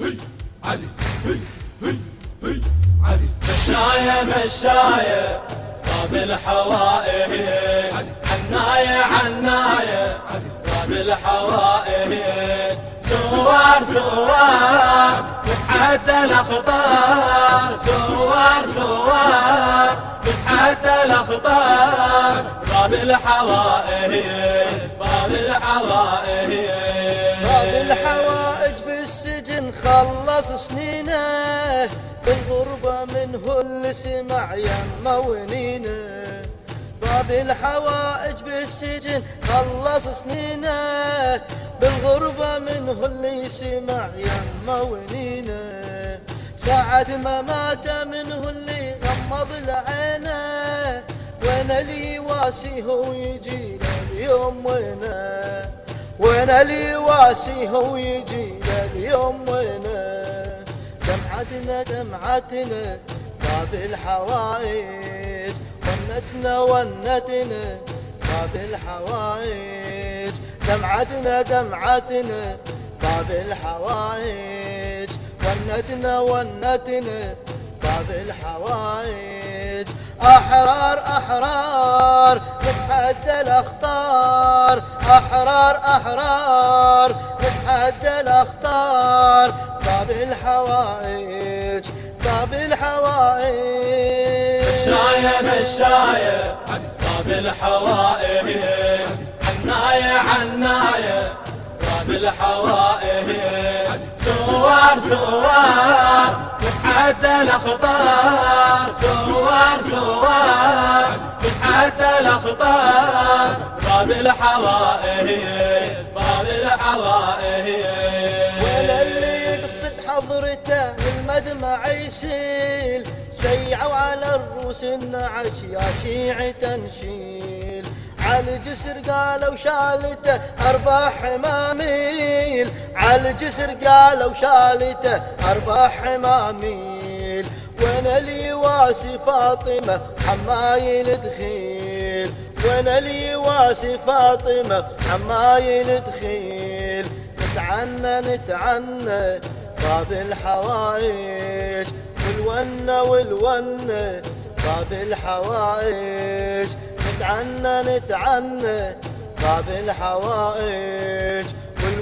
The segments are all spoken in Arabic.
علي هي هي هي علي مشاية مشاية باب الحوائج. عناية عناية باب الحوائج. سوار سوار نتحدى الأخطار. سوار سوار نتحدى الأخطار. باب الحوائج باب الحوائج. باب الحوائج. خلص سنينه بالغربة منه اللي سمع يمه ونينه. باب الحوائج بالسجن خلص سنينه بالغربة منه اللي سمع يمه ونينه. ساعة ما مات منه اللي غمض العينه وين اللي واسي هو يجي اليوم وينه. وين اللي واسي هو يجي اليوم وينه دمعتنا دمعتنا باب الحوائج. ونتنا ونتنا باب الحوائج. دمعتنا دمعتنا باب الحوائج. ونتنا ونتنا باب الحوائج. أحرار أحرار نتحدى الأخطار. أحرار أحرار نتحدى الأخطار. باب الحوائج باب الحوائج. مشاية مشاية باب الحوائج. عناية عناية باب الحوائج. سوار سوار. نتحدى الأخطار. سوار سوار. نتحدى الأخطار. باب الحوائج باب الحوائج. وين اللي يقصد حضرته المدمع يسيل؟ شيعوا على الروس النعش يا شيعة تنشيل. على الجسر قالوا شالته أربع حماميل. الجسر قالوا شالته أربع حماميل وين اللي واسي فاطمة حمايل دخيل وين اللي واسي فاطمة حمايل دخيل نتعنى نتعنى باب الحوائج. والونة والونة باب الحوائج. نتعنى نتعنى باب الحوائج.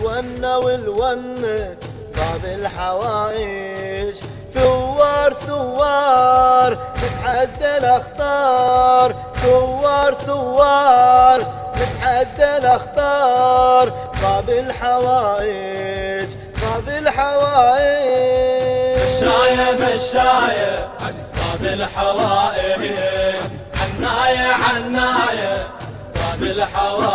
والونة والونة باب الحوائج ثوار ثوار نتحدى الأخطار. ثوار ثوار نتحدى الأخطار. باب الحوائج باب الحوائج مشاية مشاية باب الحوائج عناية عناية باب الحوائج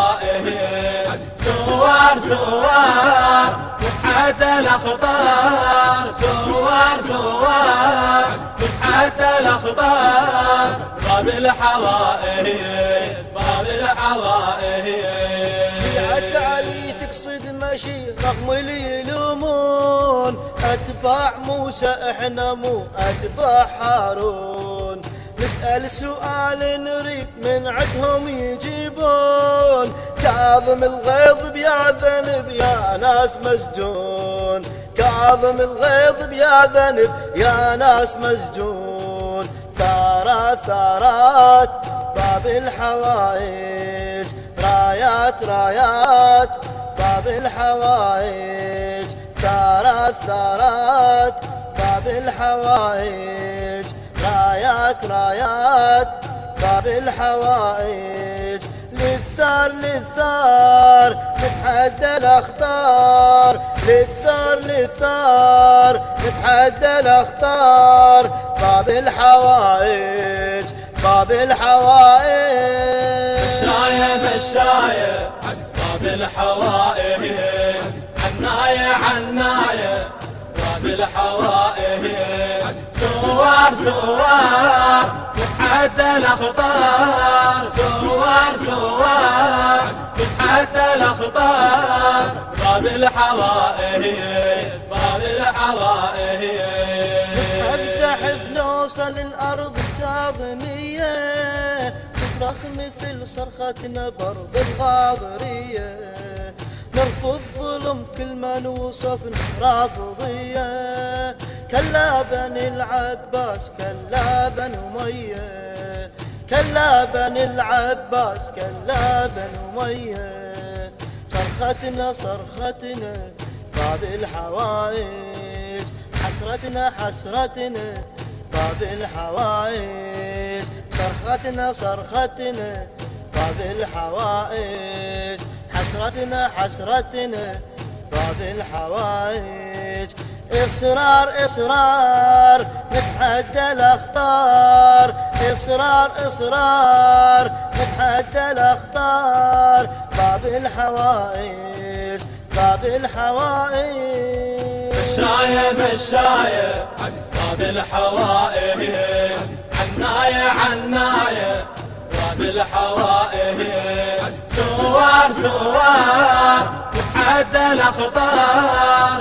سوار سوار نتحدى الاخطار سوار سوار نتحدى الاخطار باب الحوائج باب الحوائج. شيعة علي تقصد مشي رغم يلومون أتباع موسى إحنا مو أتباع هارون. نسأل سؤال نريد من عندهم يجيبون. كاظم الغيظ بيا ذنب يا ناس مسجون. كاظم الغيظ بيا ذنب يا ناس مسجون. ثارات ثارات باب الحوائج. رايات رايات باب الحوائج. ثارات ثارات باب الحوائج. رايات باب الحوائج للثار للثار نتحدى الأخطار للثار للثار نتحدى الأخطار باب الحوائج باب الحوائج مشاية مشاية باب الحوائج. سوار نتحدى الاخطار سوار سوار نتحدى الاخطار باب الحوائج باب الحوائج. نسحب سحف نوصل الأرض كاظمية. تصرخ مثل صرخة نبرد الغاضرية. نرفض ظلم كل ما نوصف رافضية كلا بني العباس كلا بن أمية. كلا بني العباس كلا بن أمية. صرختنا صرختنا باب الحوائج. حسرتنا حسرتنا باب الحوائج. صرختنا صرختنا باب الحوائج. حسرتنا حسرتنا باب الحوائج. إصرار إصرار نتحدى الأخطار إصرار إصرار نتحدى الأخطار باب الحوائج باب الحوائج. مشاية مشاية باب الحوائج. عناية عناية باب الحوائج. سوار سوار تتحدى الاخطار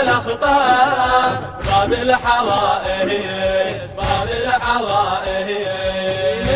تتحدى الاخطار باب الحوائج باب الحوائج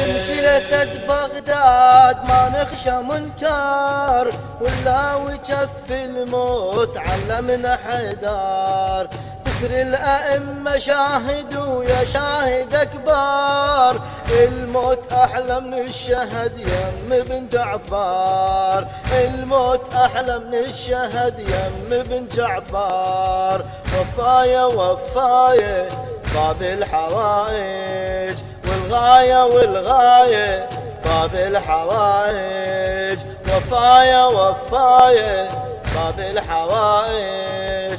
نمشي لسد بغداد ما نخشى منكر ولا وجف الموت علمنا حدار بسر الأئمة شاهد ويا شاهد أكبر. الموت أحلى من الشهد يم بن جعفر. الموت أحلى من الشهد يم بن جعفر. وفاية وفاية باب الحوائج والغاية والغاية باب الحوائج. وفاية وفاية باب الحوائج.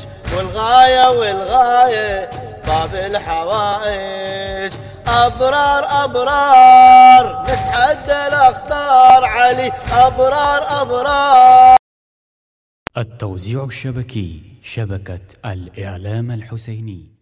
والغاية والغاية باب الحوائج. أبرار أبرار نتحدى الأخطار. علي أبرار أبرار. التوزيع الشبكي شبكة الإعلام الحسيني.